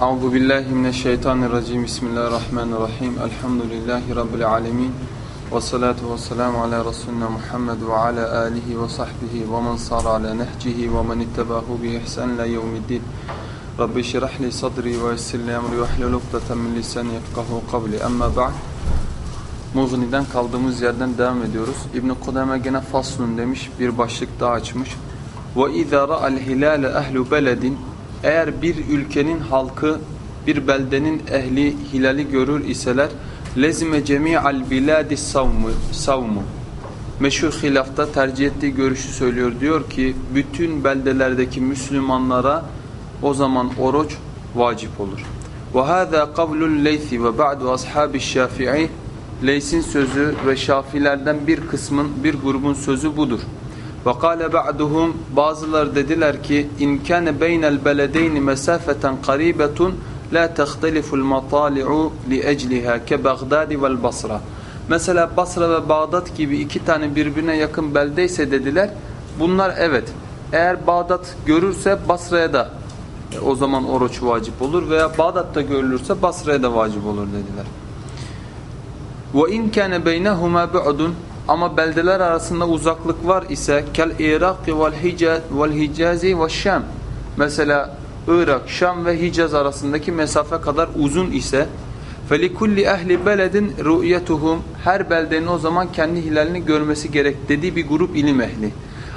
Euzu billahi mineşşeytanirracim. Bismillahirrahmanirrahim. Elhamdülillahi rabbil alamin. Ve salatu vesselamü ala resulina Muhammed ve ala alihi ve sahbihi ve men sara ala nehcihi ve men ittabahu bi ihsan ila yevmiddin. Rabbi şrah li sadri ve yessir li emri ve hlul ukdeten min lisani yefkahu kavli. Amma ba'd. Mughni'den kaldığımız yerden devam ediyoruz. İbn Kudame gene faslun demiş, bir başlık daha açmış. Ve izâ ra'al hilâle ehlu beledin eğer bir ülkenin halkı bir beldenin ehli hilali görür iseler lezime cemi'al biladi savmu savmu meşhur hilafta tercih ettiği görüşü söylüyor diyor ki bütün beldelerdeki Müslümanlara o zaman oruç vacip olur. Kavlul leysi ve ba'du ashabi şafi'i Leys'in sözü ve Şafilerden bir kısmın bir grubun sözü budur. Ve kâle ba'duhum bazıları dediler ki in kâne beynel beledeyni mesafeten qaribetun la tehteliful matali'u li ecliha ke Bagdadi vel Basra. Mesela Basra ve Bağdat gibi iki tane birbirine yakın beldeyse dediler. Bunlar evet. Eğer Bağdat görürse Basra'ya da e, o zaman oruç vacip olur veya Bağdat'ta görülürse Basra'ya da vacip olur dediler. Ve in kana beynehuma ama beldeler arasında uzaklık var ise kel Irak vel Hicaz vel Hicazi ve Şam. Mesela Irak, Şam ve Hicaz arasındaki mesafe kadar uzun ise felikulli ehli beledin ru'yetuhum her beldenin o zaman kendi hilalini görmesi gerek dediği bir grup ilim ehli.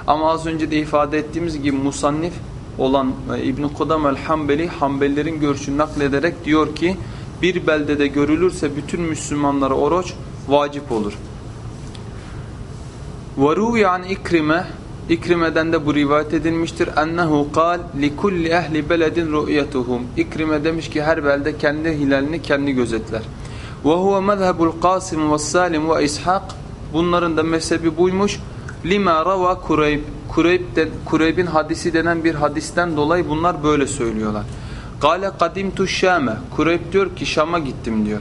Ama az önce de ifade ettiğimiz gibi musannif olan e, İbn Kudam el-Hanbeli Hanbelilerin görüşünü naklederek diyor ki bir beldede görülürse bütün Müslümanlara oruç vacip olur. وَرُوْيَ عَنْ İkrime İkrime'den de bu rivayet edilmiştir. اَنَّهُ قَالْ لِكُلِّ اَهْلِ بَلَدٍ رُؤْيَتُهُمْ İkrime demiş ki her belde kendi hilalini kendi gözetler. وَهُوَ مَذْهَبُ الْقَاسِمِ وَالسَّالِمِ وَاِسْحَاقِ Bunların da mezhebi buymuş. لِمَا رَوَى Kureyb Kureyb'in hadisi denen bir hadisten dolayı bunlar böyle söylüyorlar. Kale kadimtu Şam'e. Kureyb diyor ki Şam'a gittim diyor.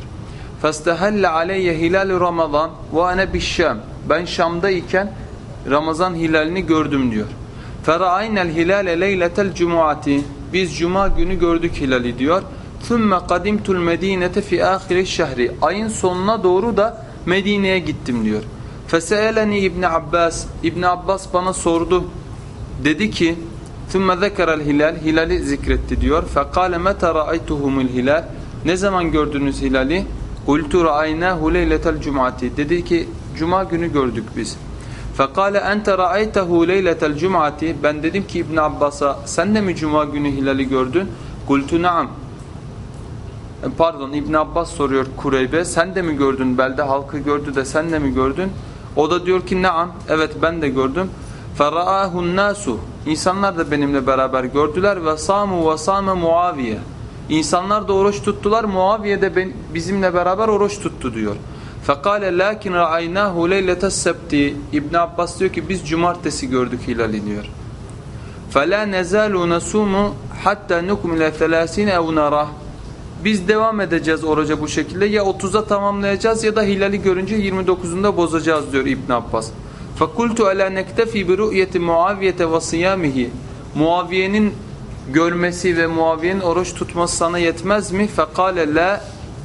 Festehelle aleyye hilal Ramazan ve ene bişşam. Ben Şam'dayken Ramazan hilalini gördüm diyor. Fera'aynel hilale leyletel cumuati. Biz cuma günü gördük hilali diyor. Thumma kadimtul medinete fi ahiri şehri. Ayın sonuna doğru da Medine'ye gittim diyor. Feseeleni İbn Abbas. İbn Abbas bana sordu. Dedi ki ثُمَّ ذَكَرَ الْهِلَالِ Hilali zikretti diyor. فَقَالَ مَتَ رَأَيْتُهُمُ الْهِلَالِ Ne zaman gördünüz hilali? قُلْتُ رَأَيْنَاهُ لَيْلَةَ الْجُمْعَةِ Dedi ki cuma günü gördük biz. فَقَالَ اَنْتَ رَأَيْتَهُ لَيْلَةَ الْجُمْعَةِ Ben dedim ki İbn Abbas'a sen de mi cuma günü hilali gördün? قُلْتُ نَعَمْ Pardon İbn Abbas soruyor Kureybe sen de mi gördün belde halkı gördü de sen de mi gördün? O da diyor ki naam evet ben de gördüm. فَرَآهُ النَّاسُ İnsanlar da benimle beraber gördüler ve samu ve same Muaviye. İnsanlar da oruç tuttular. Muaviye de ben, bizimle beraber oruç tuttu diyor. Fekale lakin ra'aynahu leyletes sebti. İbn Abbas diyor ki biz cumartesi gördük hilali diyor. Fela nezalu nasumu hatta nukmile 30 ev narah. Biz devam edeceğiz oruca bu şekilde. Ya 30'a tamamlayacağız ya da hilali görünce 29'unda bozacağız diyor İbn Abbas. Fakultu ala nektefi bi ru'yeti Muaviye ve siyamihi. Muaviye'nin görmesi ve Muaviye'nin oruç tutması sana yetmez mi? Fekale la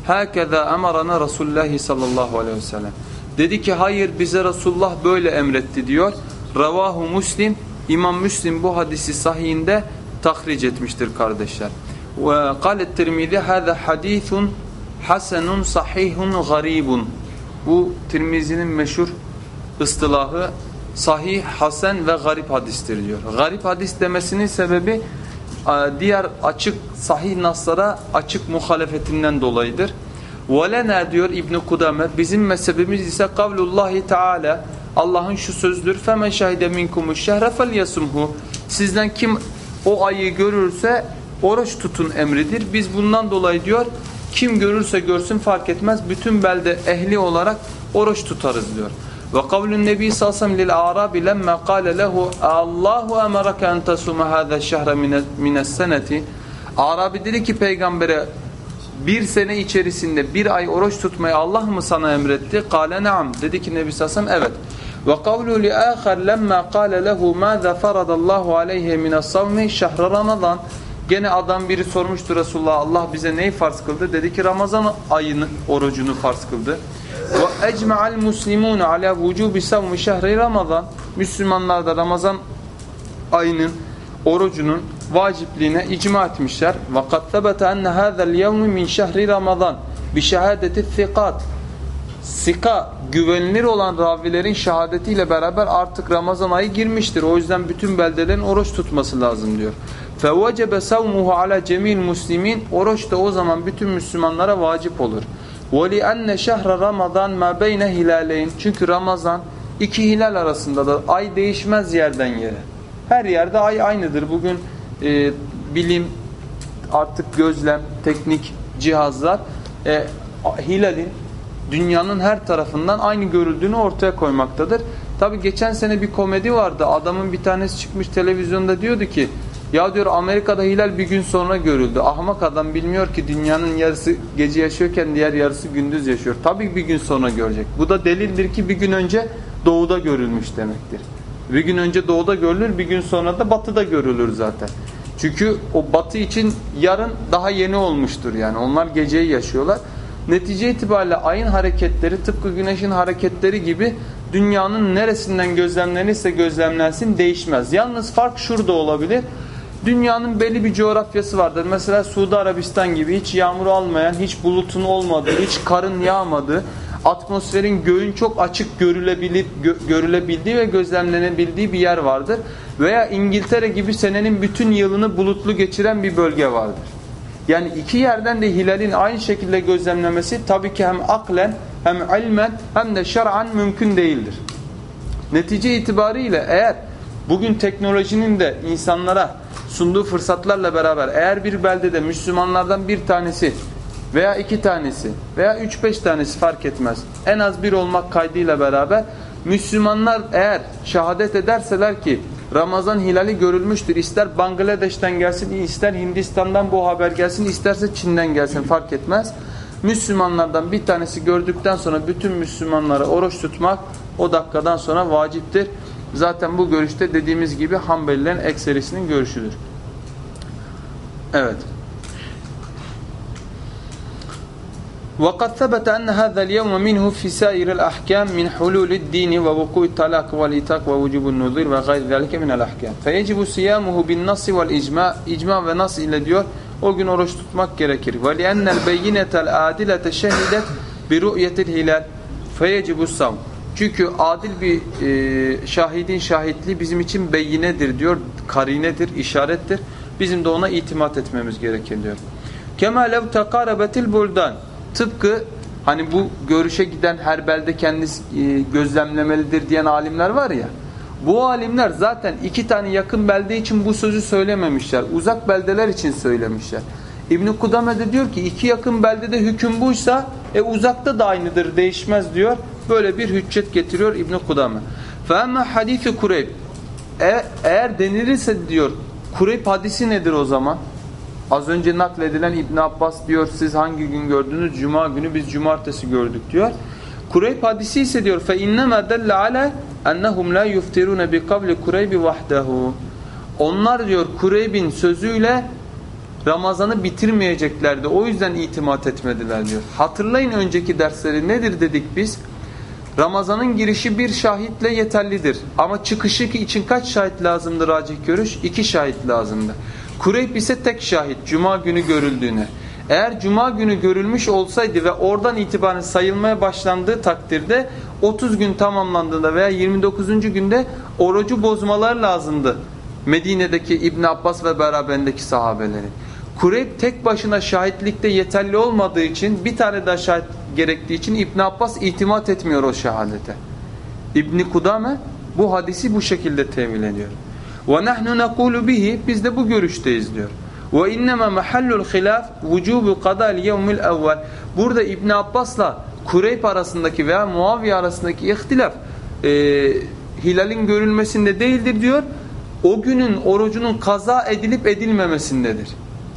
hakeza emarana Resulullah sallallahu aleyhi ve sellem. Dedi ki hayır bize Resulullah böyle emretti diyor. Ravahu Muslim İmam Müslim bu hadisi sahihinde tahric etmiştir kardeşler. Ve kâlet Tirmizi hâzâ hadîthun hasenun sahihun garibun. Bu Tirmizi'nin meşhur ıstılahı sahih, hasen ve garip hadistir diyor. Garip hadis demesinin sebebi diğer açık sahih naslara açık muhalefetinden dolayıdır. وَلَنَا diyor İbn Kudame bizim mezhebimiz ise kavlullahi teala Allah'ın şu sözdür فَمَنْ شَهِدَ مِنْكُمُ الشَّهْرَ فَلْيَسُمْهُ Sizden kim o ayı görürse oruç tutun emridir. Biz bundan dolayı diyor kim görürse görsün fark etmez bütün belde ehli olarak oruç tutarız diyor. Ve kavlun nebi sallallahu aleyhi ve sellem lil arabi lemma kâle lehu Allahu emereke en tasuma hâzâ şehre mines seneti Arabi dedi ki peygambere bir sene içerisinde bir ay oruç tutmayı Allah mı sana emretti? Kale naam. Dedi ki Nebi aleyhi sellem evet. Ve kavlu li âkhar lemma kâle lehu mâzâ faradallahu aleyhe mine's savmi şehre ramazan Gene adam biri sormuştu Resulullah Allah bize neyi farz kıldı? Dedi ki Ramazan ayının orucunu farz kıldı. Ve ecma'al muslimun ala vucubi savmi şehri Ramazan. Müslümanlar da Ramazan ayının orucunun vacipliğine icma etmişler. Ve kad tebete enne hâzel yevmi min şehri Ramazan bi şehadeti thiqat. Sika güvenilir olan ravilerin şehadetiyle beraber artık Ramazan ayı girmiştir. O yüzden bütün beldelerin oruç tutması lazım diyor. فَوَجَبَ سَوْمُهُ عَلَى جَمِيلِ muslimin Oruç da o zaman bütün Müslümanlara vacip olur. وَلِأَنَّ شَهْرَ Ramazan مَا بَيْنَ هِلَالَيْنِ Çünkü Ramazan iki hilal arasında da ay değişmez yerden yere. Her yerde ay aynıdır. Bugün e, bilim, artık gözlem, teknik cihazlar e, hilalin dünyanın her tarafından aynı görüldüğünü ortaya koymaktadır. Tabi geçen sene bir komedi vardı. Adamın bir tanesi çıkmış televizyonda diyordu ki ya diyor Amerika'da hilal bir gün sonra görüldü. Ahmak adam bilmiyor ki dünyanın yarısı gece yaşıyorken diğer yarısı gündüz yaşıyor. Tabii bir gün sonra görecek. Bu da delildir ki bir gün önce doğuda görülmüş demektir. Bir gün önce doğuda görülür, bir gün sonra da batıda görülür zaten. Çünkü o batı için yarın daha yeni olmuştur yani. Onlar geceyi yaşıyorlar. Netice itibariyle ayın hareketleri tıpkı güneşin hareketleri gibi dünyanın neresinden gözlemlenirse gözlemlensin değişmez. Yalnız fark şurada olabilir. Dünyanın belli bir coğrafyası vardır. Mesela Suudi Arabistan gibi hiç yağmur almayan, hiç bulutun olmadığı, hiç karın yağmadığı, atmosferin göğün çok açık görülebilip, gö görülebildiği ve gözlemlenebildiği bir yer vardır. Veya İngiltere gibi senenin bütün yılını bulutlu geçiren bir bölge vardır. Yani iki yerden de hilalin aynı şekilde gözlemlemesi tabii ki hem aklen hem ilmen hem de şer'an mümkün değildir. Netice itibariyle eğer bugün teknolojinin de insanlara sunduğu fırsatlarla beraber eğer bir beldede Müslümanlardan bir tanesi veya iki tanesi veya üç beş tanesi fark etmez. En az bir olmak kaydıyla beraber Müslümanlar eğer şehadet ederseler ki Ramazan hilali görülmüştür. İster Bangladeş'ten gelsin, ister Hindistan'dan bu haber gelsin, isterse Çin'den gelsin fark etmez. Müslümanlardan bir tanesi gördükten sonra bütün Müslümanlara oruç tutmak o dakikadan sonra vaciptir. Zaten bu görüşte dediğimiz gibi Hanbelilerin ekserisinin görüşüdür. Evet. وقد ثبت أن هذا اليوم منه في سائر الأحكام من حلول الدين ووقوع الطلاق والإتاق ووجوب النذور وغير ذلك من الأحكام فيجب صيامه بالنص والإجماع إجماع ve nas ile diyor o gün oruç tutmak gerekir. وَلِأَنَّ الْبَيِّنَةَ الْعَادِلَةَ شَهِدَتْ بِرُؤْيَةِ الْهِلَالِ فَيَجِبُ الصَّوْمُ Çünkü adil bir e, şahidin şahitliği bizim için beyinedir diyor, karinedir, işarettir. Bizim de ona itimat etmemiz gerekir diyor. كَمَا لَوْ تَقَارَبَتِ الْبُلْدَانِ Tıpkı hani bu görüşe giden her belde kendisi e, gözlemlemelidir diyen alimler var ya. Bu alimler zaten iki tane yakın belde için bu sözü söylememişler. Uzak beldeler için söylemişler. İbn-i Kudame de diyor ki iki yakın beldede hüküm buysa e uzakta da aynıdır değişmez diyor. Böyle bir hüccet getiriyor İbn-i Kudame. فَاَمَّا حَدِيثِ Kureyb e, Eğer denilirse diyor Kureyb hadisi nedir o zaman? Az önce nakledilen İbn Abbas diyor siz hangi gün gördünüz? Cuma günü biz cumartesi gördük diyor. Kureyb hadisi ise diyor fe innema dalla ala ennehum la yuftirun bi qabli Kureyb vahdehu. Onlar diyor Kureyb'in sözüyle Ramazan'ı bitirmeyeceklerdi. O yüzden itimat etmediler diyor. Hatırlayın önceki dersleri nedir dedik biz? Ramazan'ın girişi bir şahitle yeterlidir. Ama çıkışı için kaç şahit lazımdır racih görüş? İki şahit lazımdır. Kureyb ise tek şahit cuma günü görüldüğüne. Eğer cuma günü görülmüş olsaydı ve oradan itibaren sayılmaya başlandığı takdirde 30 gün tamamlandığında veya 29. günde orucu bozmalar lazımdı. Medine'deki İbn Abbas ve beraberindeki sahabelerin. Kureyb tek başına şahitlikte yeterli olmadığı için bir tane daha şahit gerektiği için İbn Abbas itimat etmiyor o şehadete. İbn Kudame bu hadisi bu şekilde tevil ediyor. Ve nahnu nekulu bihi biz de bu görüşteyiz diyor. Ve innema mahallul hilaf vucubu qada'l yevmil evvel. Burada İbn Abbas'la Kureyb arasındaki veya Muaviye arasındaki ihtilaf e, hilalin görülmesinde değildir diyor. O günün orucunun kaza edilip edilmemesindedir.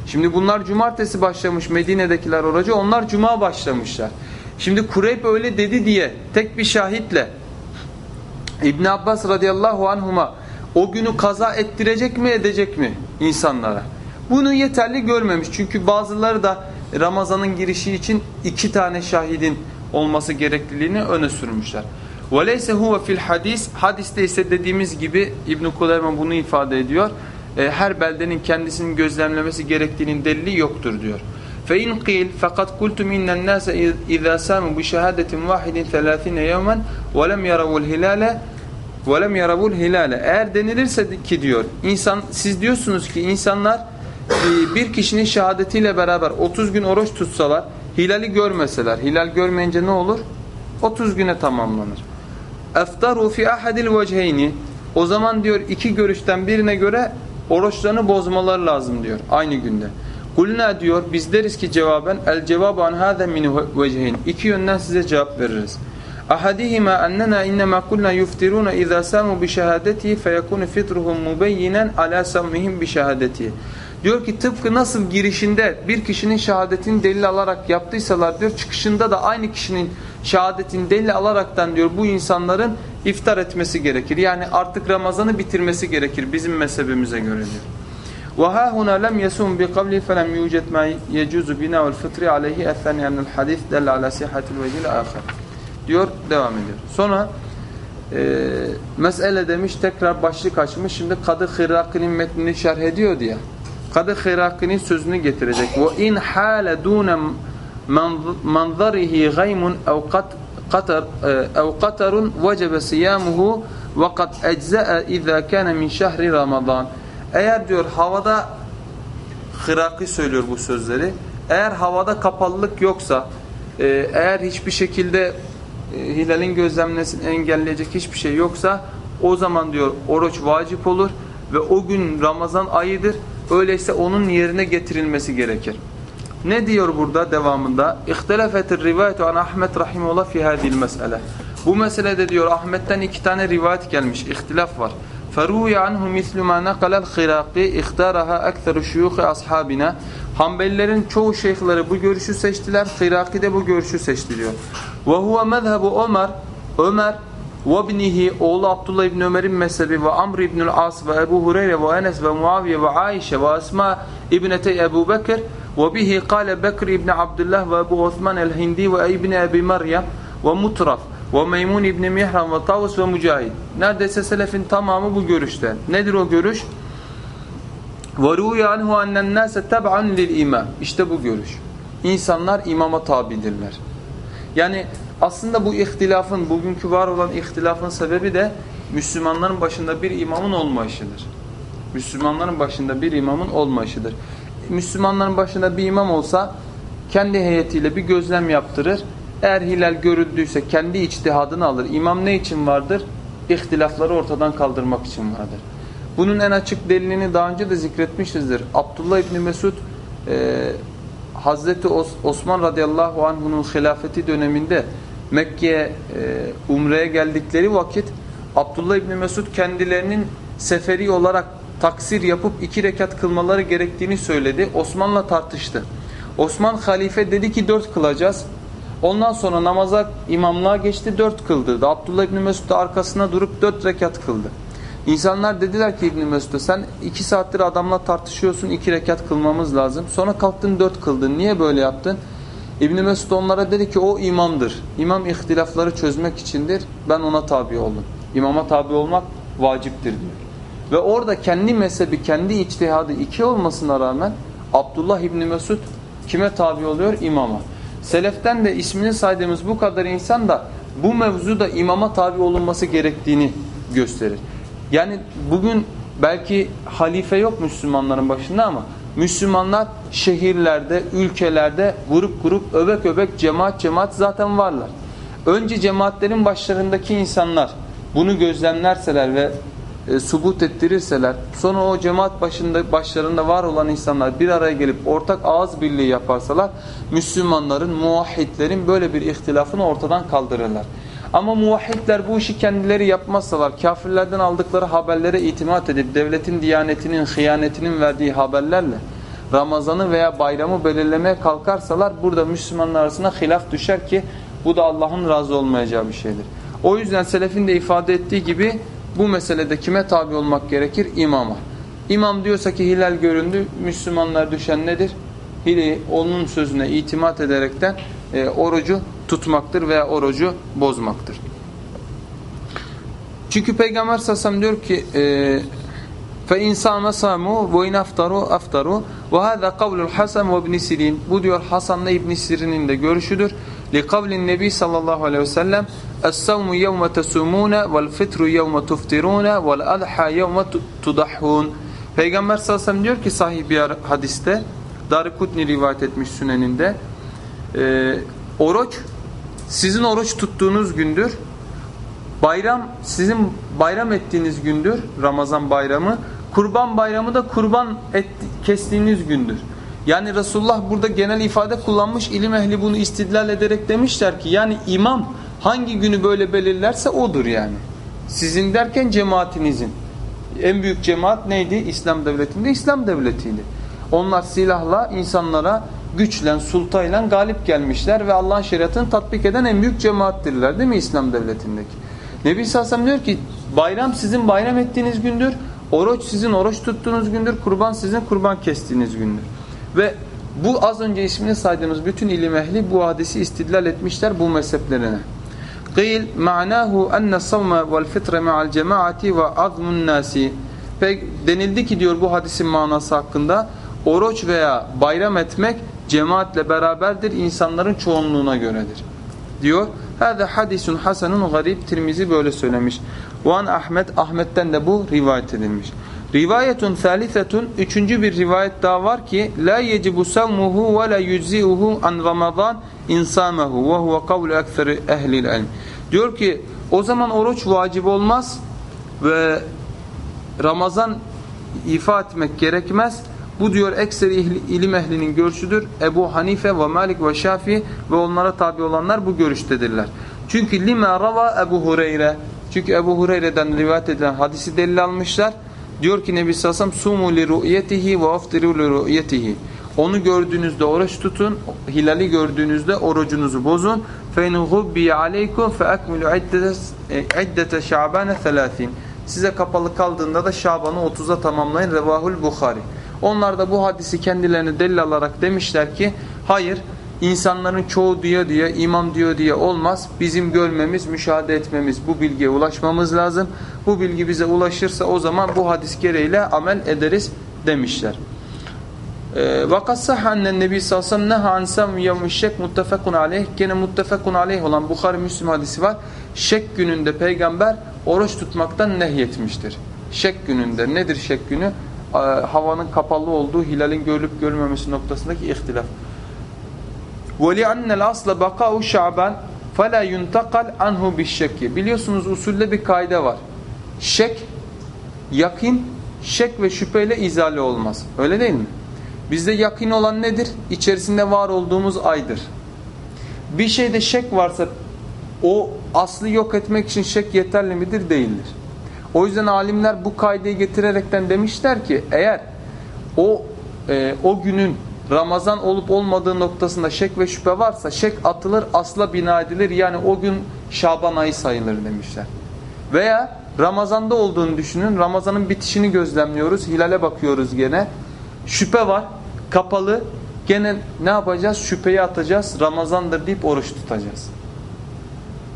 Şimdi bunlar cumartesi başlamış Medine'dekiler orucu onlar cuma başlamışlar. Şimdi Kureyb öyle dedi diye tek bir şahitle İbn Abbas radıyallahu anhuma o günü kaza ettirecek mi edecek mi insanlara? Bunu yeterli görmemiş. Çünkü bazıları da Ramazan'ın girişi için iki tane şahidin olması gerekliliğini öne sürmüşler. وَلَيْسَ هُوَ fil hadis Hadiste ise dediğimiz gibi İbn-i Kuleyman bunu ifade ediyor. E, her beldenin kendisinin gözlemlemesi gerektiğinin delili yoktur diyor. فَاِنْ قِيلْ فَقَدْ قُلْتُمْ اِنَّ النَّاسَ اِذَا سَامُوا بِشَهَادَةٍ وَاحِدٍ ثَلَاثِينَ يَوْمًا وَلَمْ يَرَوُوا الْهِلَالَ وَلَمْ يَرَوُوا الْهِلَالَ Eğer denilirse ki diyor, insan, siz diyorsunuz ki insanlar e, bir kişinin şehadetiyle beraber 30 gün oruç tutsalar, hilali görmeseler, hilal görmeyince ne olur? 30 güne tamamlanır. اَفْتَرُوا فِي اَحَدِ الْوَجْهَيْنِ O zaman diyor iki görüşten birine göre oruçlarını bozmaları lazım diyor aynı günde. Kulna diyor biz deriz ki cevaben el cevabu an hâze min vecehin. İki yönden size cevap veririz. Ahadihima annena innema kulna yuftiruna iza samu bi şehadetihi feyekunu fitruhum mubeyyinen ala samihim bi şehadetihi. Diyor ki tıpkı nasıl girişinde bir kişinin şehadetini delil alarak yaptıysalar diyor çıkışında da aynı kişinin şehadetini delil alaraktan diyor bu insanların iftar etmesi gerekir. Yani artık Ramazan'ı bitirmesi gerekir bizim mezhebimize göre diyor. وها هنا لم يسوم بقبله فلم يوجد ما يجوز بناء الفطر عليه الثاني أن الحديث دل على صحة الوجه الآخر diyor devam ediyor. Sonra e, mesele demiş tekrar başlık açmış. Şimdi Kadı Hıraki'nin metnini şerh ediyor diye. Kadı Hıraki'nin sözünü getirecek. Ve in hale dune manzarihi gaymun ev qatar ev qatarun vecebe siyamuhu ve kad ecza'a iza kana min şehri Ramazan. Eğer diyor havada Hıraki söylüyor bu sözleri. Eğer havada kapalılık yoksa, e, eğer hiçbir şekilde e, hilalin gözlemlesini engelleyecek hiçbir şey yoksa o zaman diyor oruç vacip olur ve o gün Ramazan ayıdır. Öyleyse onun yerine getirilmesi gerekir. Ne diyor burada devamında? İhtelafetir rivayetu an Ahmet rahimullah fi hadil mesele. Bu meselede diyor Ahmet'ten iki tane rivayet gelmiş. İhtilaf var. فروي عنه مثل ما نقل الخراقي اختارها أكثر شيوخ أصحابنا Hanbelilerin çoğu şeyhleri bu görüşü seçtiler. Hıraki de bu görüşü seçti diyor. Ve huve mezhebu Ömer Ömer ve ibnihi oğlu Abdullah ibn Ömer'in mezhebi ve Amr ibn As ve Ebu Hureyre ve Enes ve Muaviye ve Aişe ve Asma ibnetey Ebu Bekir ve bihi kâle Bekir ibn Abdullah ve Ebu Osman el-Hindi ve ibn Ebi Meryem ve Mutraf ve Meymun İbni Mihran ve Tavus ve Mücahid. Neredeyse selefin tamamı bu görüşte. Nedir o görüş? وَرُوْيَ عَنْهُ أَنَّ النَّاسَ تَبْعًا لِلْاِمَامِ İşte bu görüş. İnsanlar imama tabidirler. Yani aslında bu ihtilafın, bugünkü var olan ihtilafın sebebi de Müslümanların başında bir imamın olmayışıdır. Müslümanların başında bir imamın olmayışıdır. Müslümanların başında bir imam olsa kendi heyetiyle bir gözlem yaptırır eğer hilal görüldüyse kendi içtihadını alır. İmam ne için vardır? İhtilafları ortadan kaldırmak için vardır. Bunun en açık delilini daha önce de zikretmişizdir. Abdullah İbni Mesud e, Hazreti Osman radıyallahu anh'unun hilafeti döneminde Mekke'ye e, umreye geldikleri vakit Abdullah İbni Mesud kendilerinin seferi olarak taksir yapıp iki rekat kılmaları gerektiğini söyledi. Osman'la tartıştı. Osman halife dedi ki dört kılacağız. Ondan sonra namaza imamlığa geçti dört kıldırdı. Abdullah İbni Mesud da arkasına durup dört rekat kıldı. İnsanlar dediler ki İbni Mesud'a sen iki saattir adamla tartışıyorsun iki rekat kılmamız lazım. Sonra kalktın dört kıldın. Niye böyle yaptın? İbni Mesud onlara dedi ki o imamdır. İmam ihtilafları çözmek içindir. Ben ona tabi oldum. İmama tabi olmak vaciptir diyor. Ve orada kendi mezhebi, kendi içtihadı iki olmasına rağmen Abdullah İbni Mesud kime tabi oluyor? İmama. Seleften de ismini saydığımız bu kadar insan da bu mevzuda imama tabi olunması gerektiğini gösterir. Yani bugün belki halife yok Müslümanların başında ama Müslümanlar şehirlerde, ülkelerde grup grup, öbek öbek, cemaat cemaat zaten varlar. Önce cemaatlerin başlarındaki insanlar bunu gözlemlerseler ve e, subut ettirirseler sonra o cemaat başında başlarında var olan insanlar bir araya gelip ortak ağız birliği yaparsalar Müslümanların, muvahhidlerin böyle bir ihtilafını ortadan kaldırırlar. Ama muvahhidler bu işi kendileri yapmazsalar, kafirlerden aldıkları haberlere itimat edip devletin diyanetinin, hıyanetinin verdiği haberlerle Ramazan'ı veya bayramı belirlemeye kalkarsalar burada Müslümanlar arasında hilaf düşer ki bu da Allah'ın razı olmayacağı bir şeydir. O yüzden selefin de ifade ettiği gibi bu meselede kime tabi olmak gerekir? İmama. İmam diyorsa ki hilal göründü. Müslümanlar düşen nedir? Hile, onun sözüne itimat ederekten e, orucu tutmaktır veya orucu bozmaktır. Çünkü Peygamber sallallahu diyor ki فَاِنْ سَامَ سَامُوا وَاِنْ اَفْتَرُوا اَفْتَرُوا وَهَذَا قَوْلُ الْحَسَنْ وَابْنِ سِرِينَ Bu diyor Hasan'la İbn Sirin'in de görüşüdür. لِقَوْلِ النَّبِي sallallahu aleyhi ve sellem السَّوْمُ يَوْمَ تَسُومُونَ وَالْفِطْرُ يَوْمَ تُفْتِرُونَ وَالْأَضْحَى يَوْمَ تُضَحُونَ Peygamber sallallahu aleyhi ve sellem diyor ki sahih bir hadiste Darikutni rivayet etmiş süneninde e, oruç sizin oruç tuttuğunuz gündür Bayram sizin bayram ettiğiniz gündür Ramazan bayramı. Kurban bayramı da kurban et, kestiğiniz gündür. Yani Resulullah burada genel ifade kullanmış ilim ehli bunu istidlal ederek demişler ki yani imam hangi günü böyle belirlerse odur yani. Sizin derken cemaatinizin. En büyük cemaat neydi? İslam devletinde İslam devletiydi. Onlar silahla insanlara güçlen, sultayla galip gelmişler ve Allah'ın şeriatını tatbik eden en büyük cemaattirler değil mi İslam devletindeki? Nebi Sallallahu diyor ki bayram sizin bayram ettiğiniz gündür. Oruç sizin oruç tuttuğunuz gündür. Kurban sizin kurban kestiğiniz gündür. Ve bu az önce ismini saydığımız bütün ilim ehli bu hadisi istidlal etmişler bu mezheplerine. Ma'nahu enne savme vel fitre ma'al cemaati ve azmun nasi. Denildi ki diyor bu hadisin manası hakkında oruç veya bayram etmek cemaatle beraberdir insanların çoğunluğuna göredir. Diyor Hâze hadisun hasenun garib Tirmizi böyle söylemiş. Van Ahmet Ahmet'ten de bu rivayet edilmiş. Rivayetun thalithetun üçüncü bir rivayet daha var ki la yecibu savmuhu ve la yüziuhu an ramazan insamahu ve huve kavlu ekseri ehlil ilm. Diyor ki o zaman oruç vacip olmaz ve Ramazan ifa etmek gerekmez. Bu diyor ekseri ilim ehlinin görüşüdür. Ebu Hanife ve Malik ve Şafi ve onlara tabi olanlar bu görüştedirler. Çünkü lima rava Ebu Hureyre. Çünkü Ebu Hureyre'den rivayet edilen hadisi delil almışlar. Diyor ki Nebi Sassam sumu li ru'yetihi ve aftiru li ru'yetihi. Onu gördüğünüzde oruç tutun, hilali gördüğünüzde orucunuzu bozun. فَاِنْ غُبِّيَ عَلَيْكُمْ فَاَكْمِلُوا عِدَّةَ شَعْبَانَ ثَلَاثِينَ Size kapalı kaldığında da Şaban'ı 30'a tamamlayın. Revahul Bukhari. Onlar da bu hadisi kendilerine delil alarak demişler ki hayır insanların çoğu diyor diye imam diyor diye olmaz. Bizim görmemiz, müşahede etmemiz bu bilgiye ulaşmamız lazım. Bu bilgi bize ulaşırsa o zaman bu hadis gereğiyle amel ederiz demişler. Vakat sahhannen nebi sallallahu aleyhi ve sellem sevmi yevmişşek muttefekun aleyh. Gene muttefekun aleyh olan Bukhari Müslim hadisi var. Şek gününde peygamber oruç tutmaktan nehyetmiştir. Şek gününde nedir şek günü? E, havanın kapalı olduğu hilalin görülüp görülmemesi noktasındaki ihtilaf. وَلِعَنَّ الْأَصْلَ بَقَاءُ شَعْبًا فَلَا يُنْتَقَلْ عَنْهُ بِالشَّكِّ Biliyorsunuz usulde bir kaide var. Şek, yakin, şek ve şüpheyle izale olmaz. Öyle değil mi? Bizde yakin olan nedir? İçerisinde var olduğumuz aydır. Bir şeyde şek varsa o aslı yok etmek için şek yeterli midir? Değildir. O yüzden alimler bu kaideyi getirerekten demişler ki eğer o e, o günün Ramazan olup olmadığı noktasında şek ve şüphe varsa şek atılır asla bina edilir yani o gün Şaban ayı sayılır demişler. Veya Ramazanda olduğunu düşünün Ramazanın bitişini gözlemliyoruz hilale bakıyoruz gene şüphe var kapalı gene ne yapacağız şüpheyi atacağız Ramazandır deyip oruç tutacağız.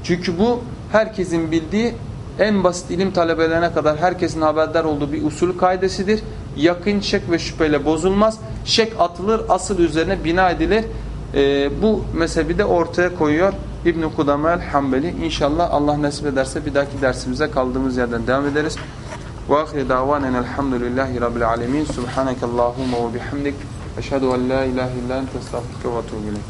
Çünkü bu herkesin bildiği en basit ilim talebelerine kadar herkesin haberdar olduğu bir usul kaidesidir Yakın şek ve şüpheyle bozulmaz. Şek atılır, asıl üzerine bina edilir. Ee, bu mezhebi de ortaya koyuyor İbn-i Kudamel Hanbeli. İnşallah Allah nasip ederse bir dahaki dersimize kaldığımız yerden devam ederiz. وآخر دعوانا الحمد لله رب العالمين سبحانك اللهم وبحمدك أشهد أن لا إله إلا أنت استغفرك وأتوب إليك